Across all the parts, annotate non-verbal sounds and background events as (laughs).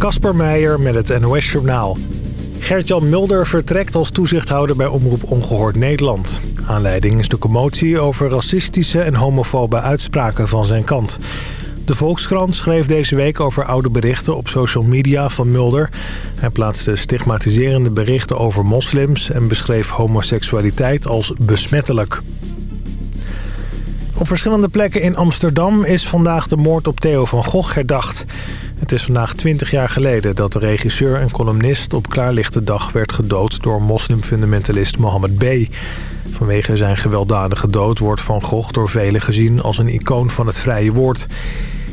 Kasper Meijer met het NOS-journaal. Gert-Jan Mulder vertrekt als toezichthouder bij Omroep Ongehoord Nederland. Aanleiding is de commotie over racistische en homofobe uitspraken van zijn kant. De Volkskrant schreef deze week over oude berichten op social media van Mulder. Hij plaatste stigmatiserende berichten over moslims... en beschreef homoseksualiteit als besmettelijk. Op verschillende plekken in Amsterdam is vandaag de moord op Theo van Gogh herdacht. Het is vandaag 20 jaar geleden dat de regisseur en columnist op klaarlichte dag werd gedood door moslimfundamentalist Mohammed B. Vanwege zijn gewelddadige dood wordt Van Gogh door velen gezien als een icoon van het vrije woord.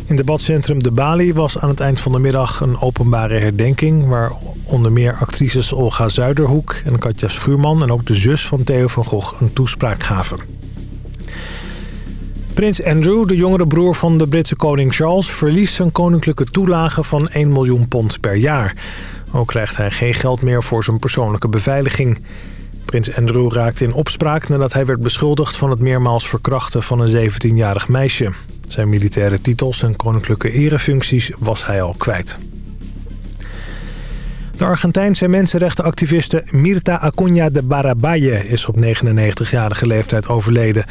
In debatcentrum De Bali was aan het eind van de middag een openbare herdenking... waar onder meer actrices Olga Zuiderhoek en Katja Schuurman... en ook de zus van Theo van Gogh een toespraak gaven. Prins Andrew, de jongere broer van de Britse koning Charles... verliest zijn koninklijke toelage van 1 miljoen pond per jaar. Ook krijgt hij geen geld meer voor zijn persoonlijke beveiliging. Prins Andrew raakte in opspraak nadat hij werd beschuldigd... van het meermaals verkrachten van een 17-jarig meisje. Zijn militaire titels en koninklijke erefuncties was hij al kwijt. De Argentijnse mensenrechtenactiviste Mirta Acuña de Barabaye is op 99-jarige leeftijd overleden.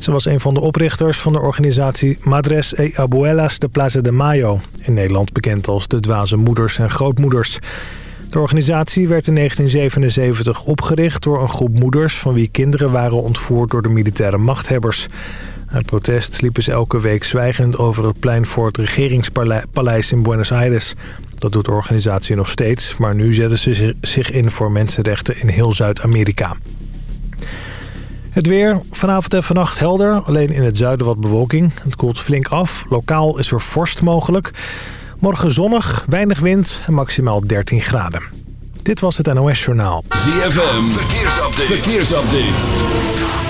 Ze was een van de oprichters van de organisatie Madres e Abuelas de Plaza de Mayo. In Nederland bekend als de dwaze moeders en grootmoeders. De organisatie werd in 1977 opgericht door een groep moeders... van wie kinderen waren ontvoerd door de militaire machthebbers. Uit protest liepen ze elke week zwijgend over het plein voor het regeringspaleis in Buenos Aires. Dat doet de organisatie nog steeds, maar nu zetten ze zich in voor mensenrechten in heel Zuid-Amerika. Het weer, vanavond en vannacht helder, alleen in het zuiden wat bewolking. Het koelt flink af, lokaal is er vorst mogelijk. Morgen zonnig, weinig wind en maximaal 13 graden. Dit was het NOS Journaal. ZFM, verkeersupdate. verkeersupdate.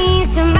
knees to my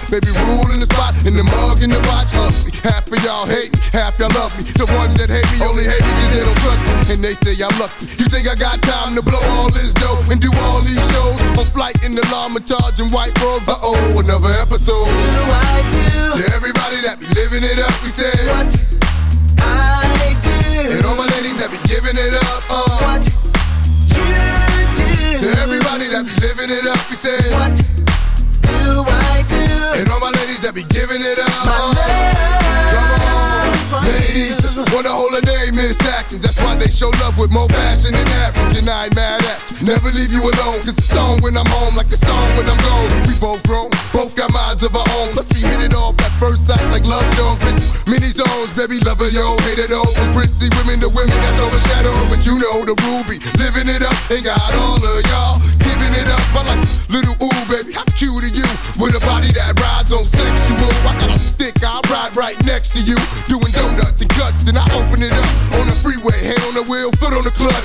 spot? Baby, rule in the spot, in the mug, in the watch. Ugly. Half of y'all hate me, half y'all love me. The ones that hate me only hate me cause they don't trust me. And they say I'm lucky. You think I got time to blow all this dough and do all these shows? On flight in the llama charging white robes. Uh oh, another episode. Do I do? To everybody that be living it up, we say ladies, just wanna a name, Miss Atkins. That's why they show love with more passion than average, and I ain't mad at. Never leave you alone, cause a song when I'm home, like a song when I'm gone. We both grown, both got minds of our own. Must be hit it off at first sight, like love Jones. Been many zones, baby, lover, yo, hate it all. From prissy women to women that's overshadowed. But you know the ruby, living it up, ain't got all of y'all. Giving it up, I like little ooh, baby, how cute are you? With a body that rides on sexual. I got a stick, I ride right next to you. Doing then I open it up. On the freeway, hand on the wheel, foot on the clutch.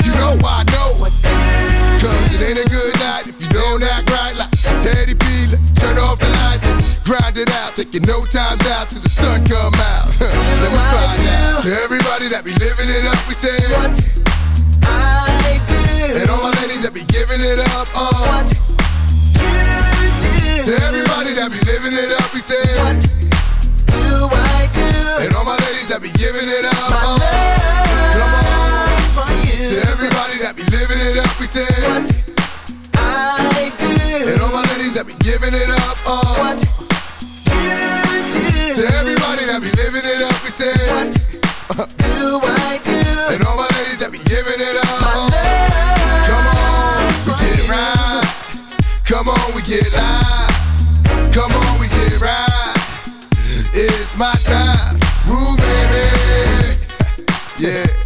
It out. Taking no time out till the sun come out. (laughs) Let me find out. To everybody that be living it up, we say what I do. And all my ladies that be giving it up, uh. What you do. To everybody that be living it up, we say what do I do. And all my ladies that be giving it up, my my time, Rue baby. Yeah.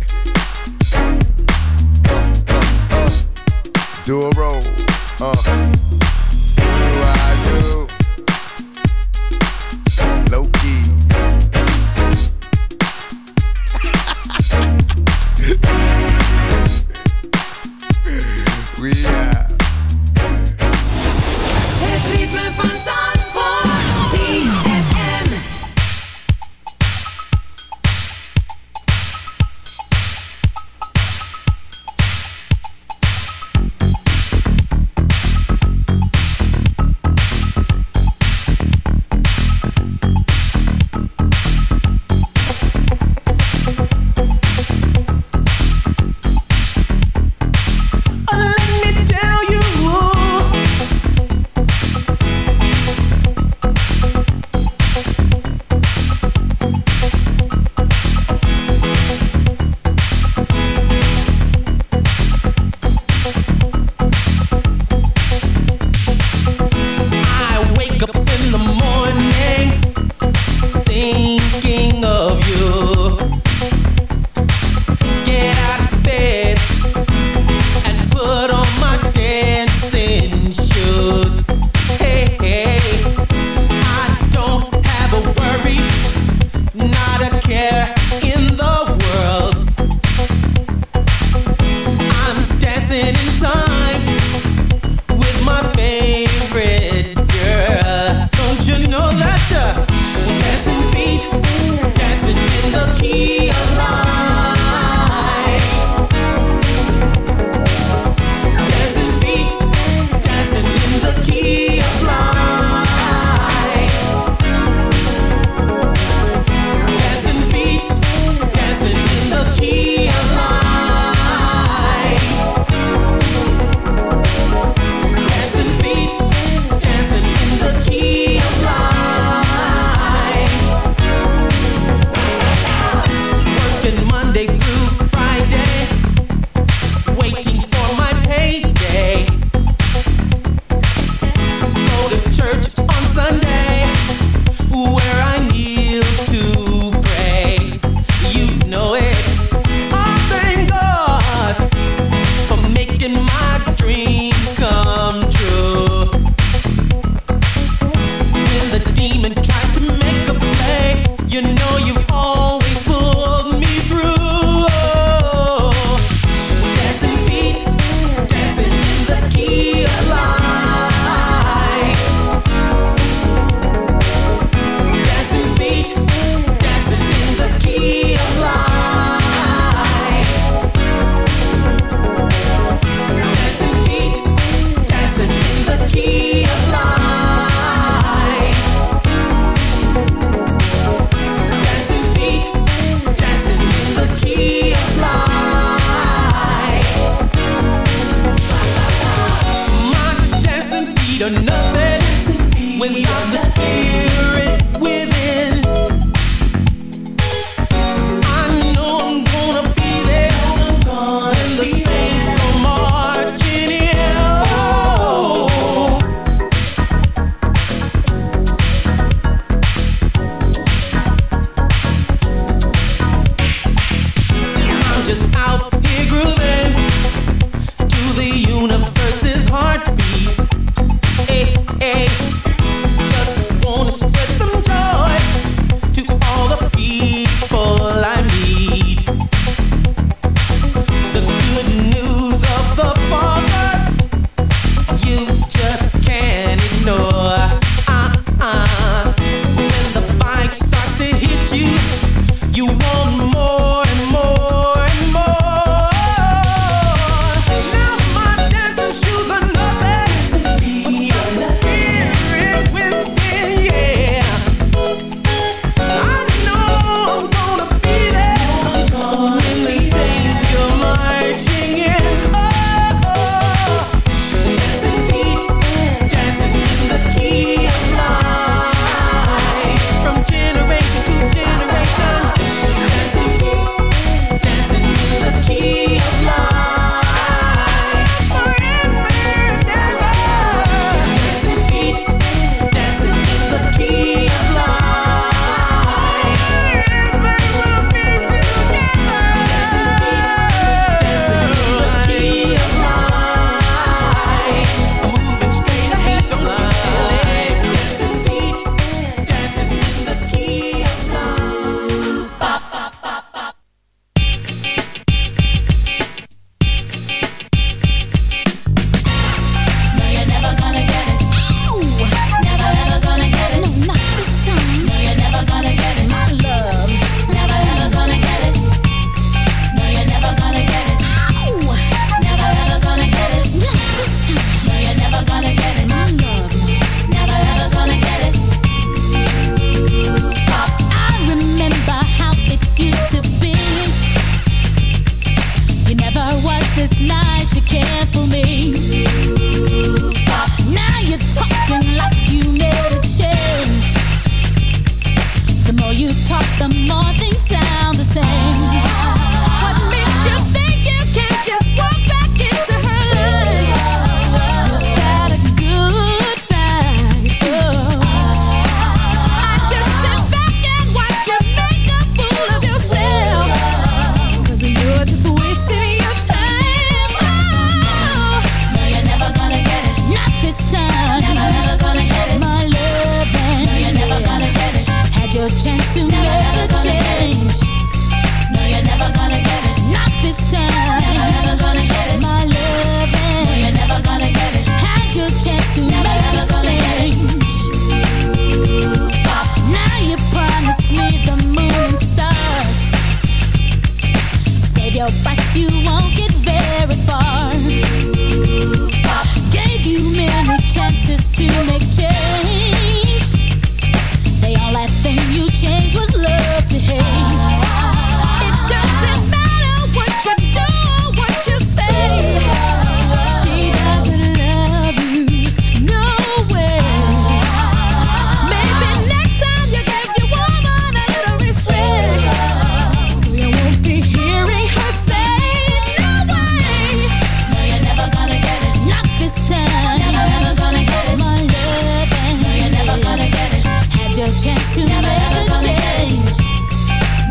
your chance to never, never ever change. change.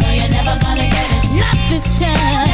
No, you're never gonna get it. Not this time.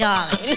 darling.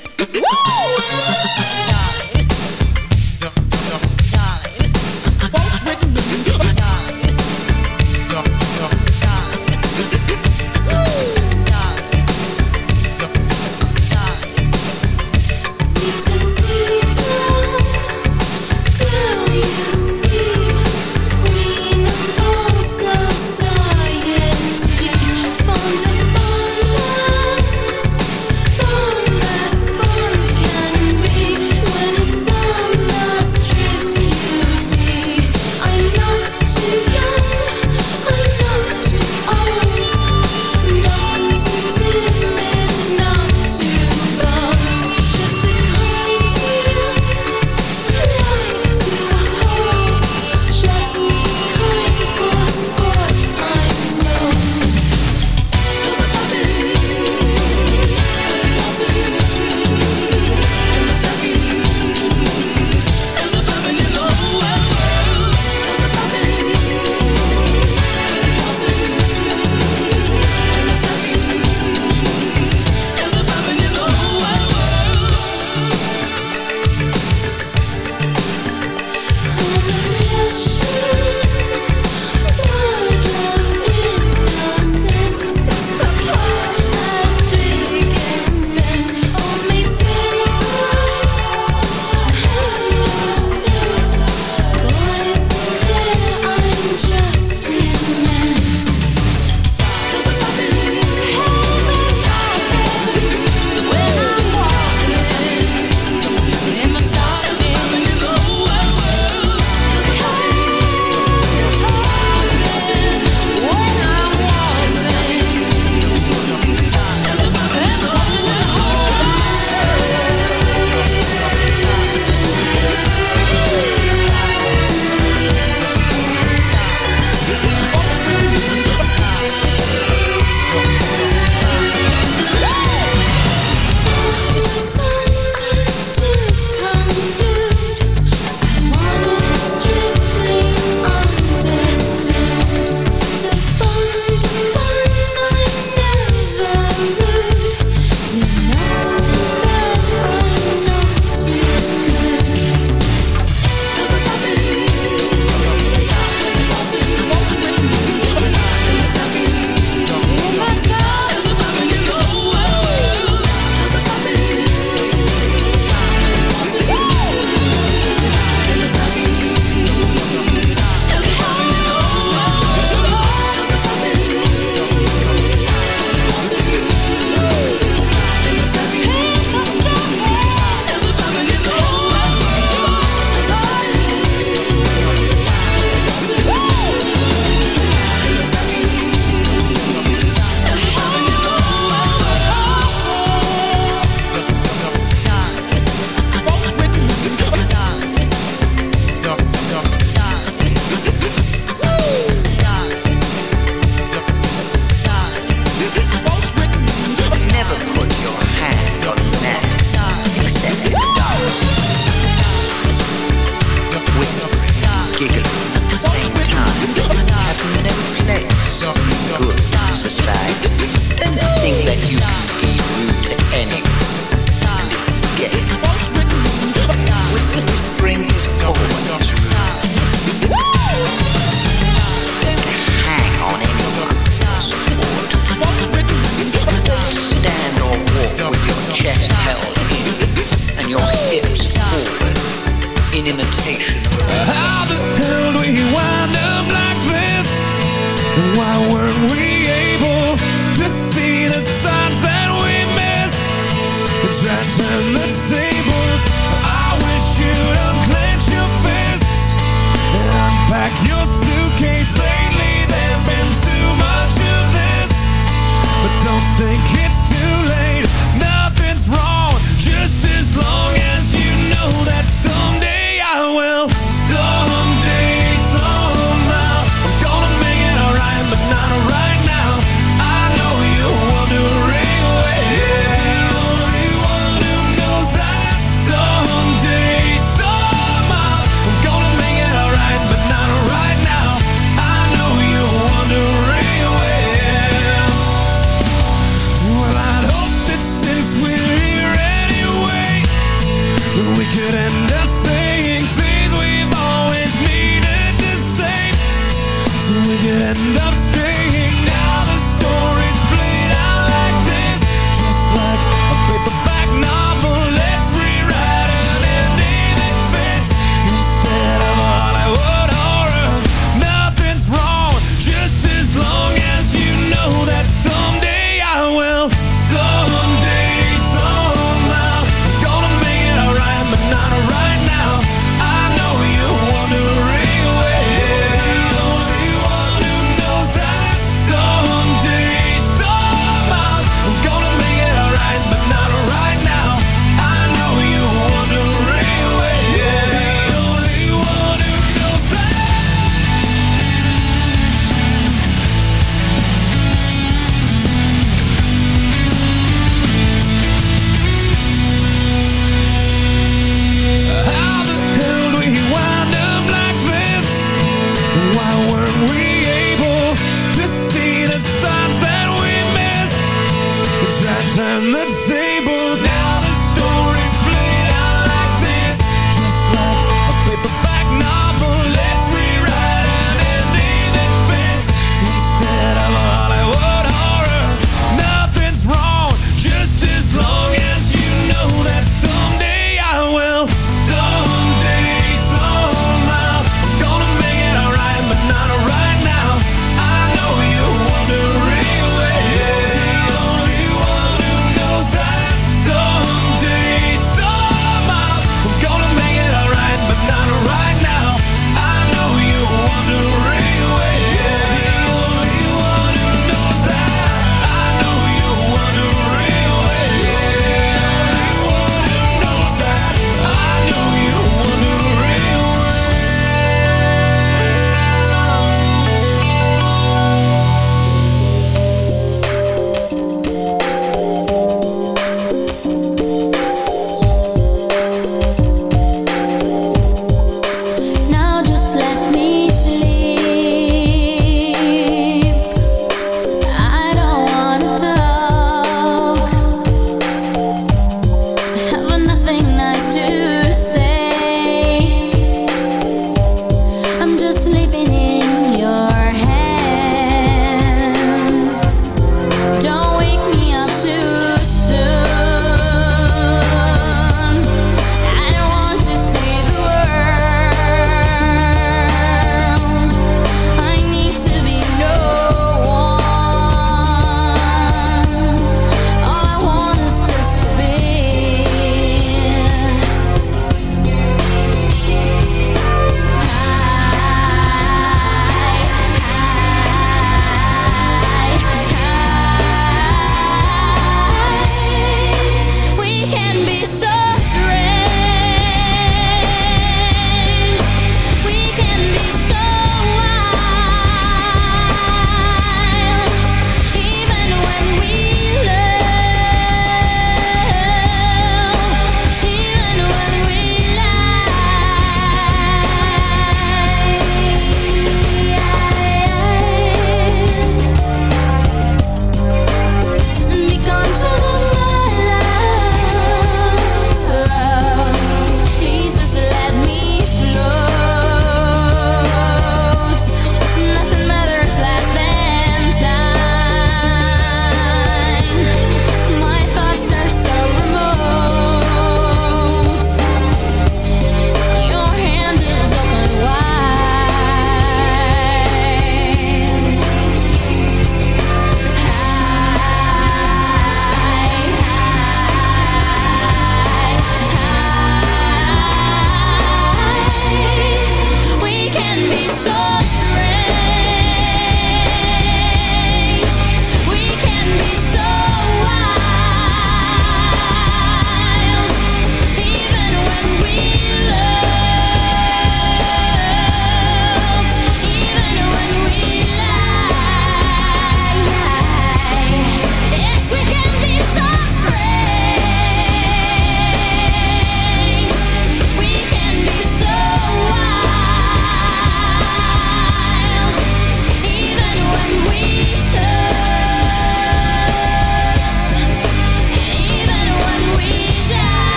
Could end up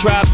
tribe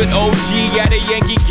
With OG at a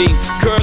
blinding.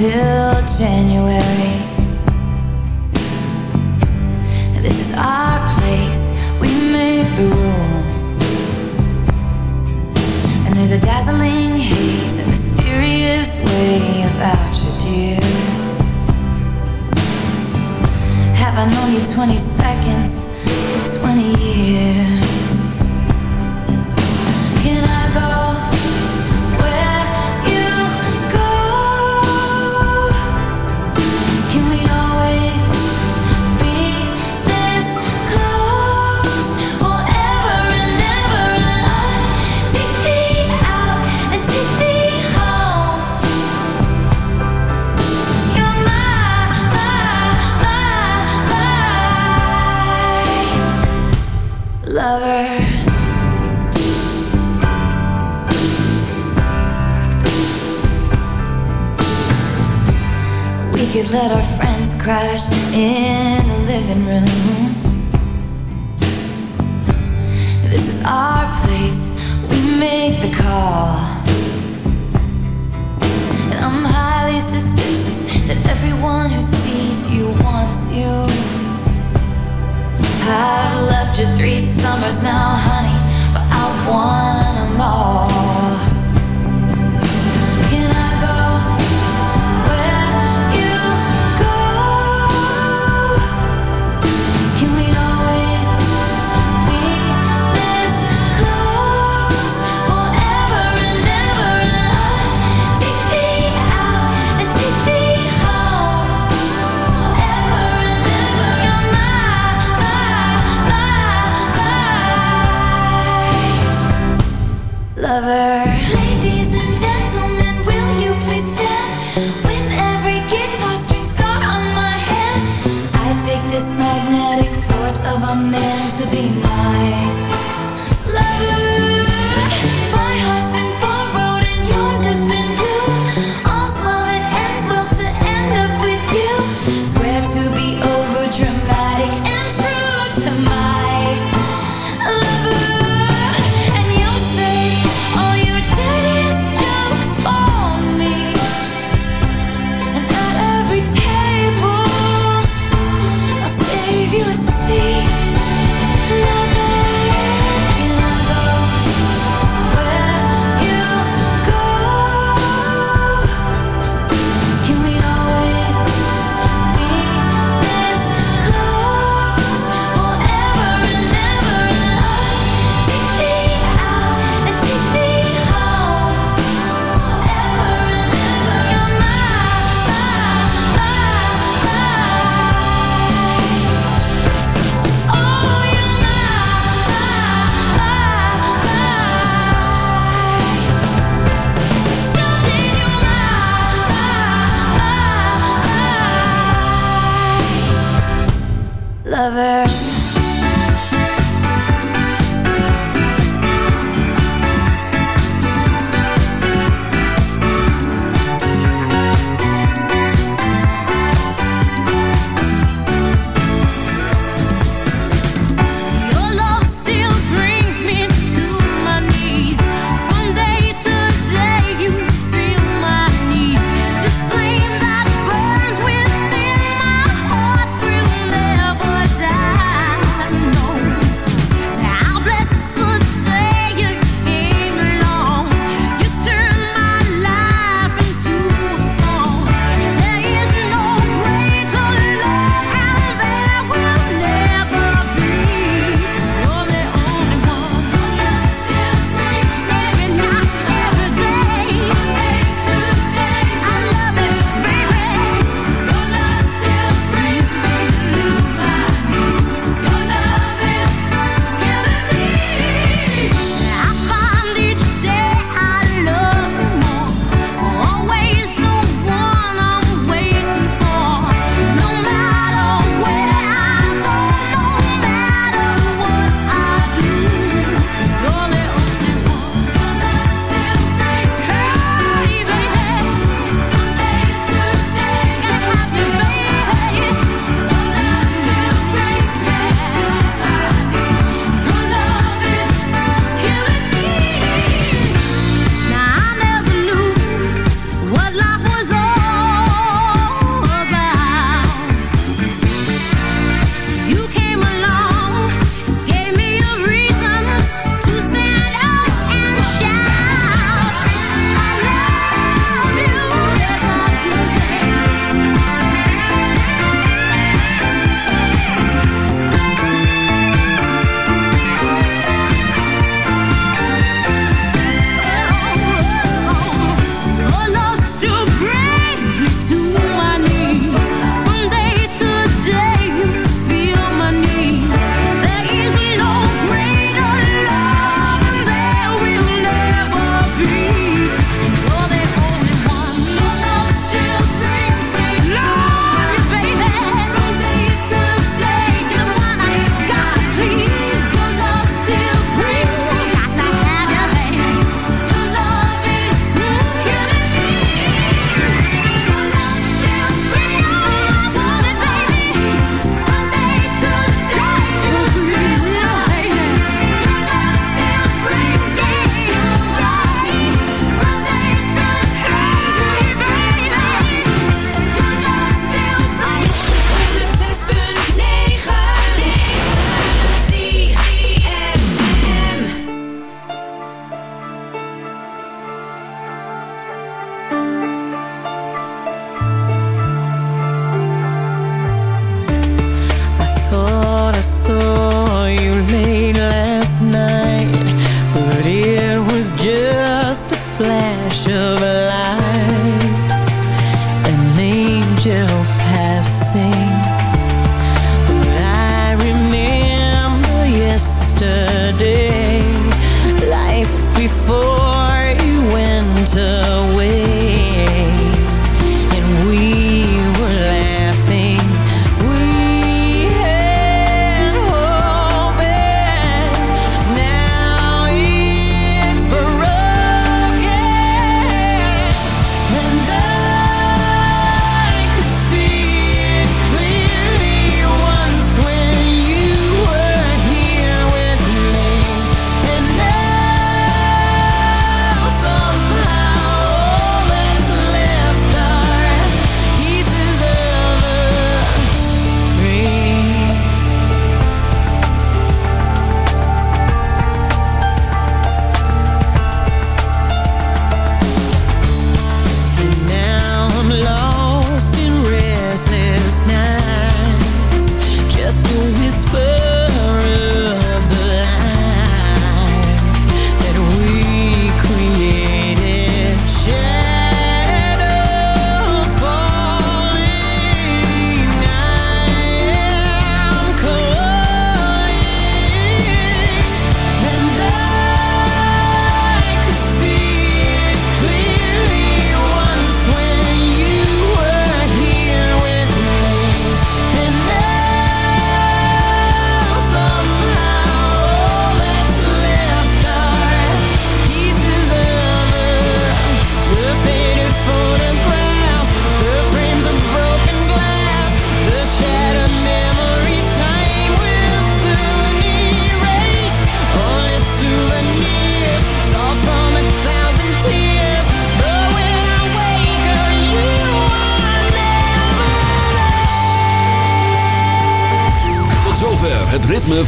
Lights up